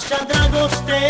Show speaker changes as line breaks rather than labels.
Naša dragoste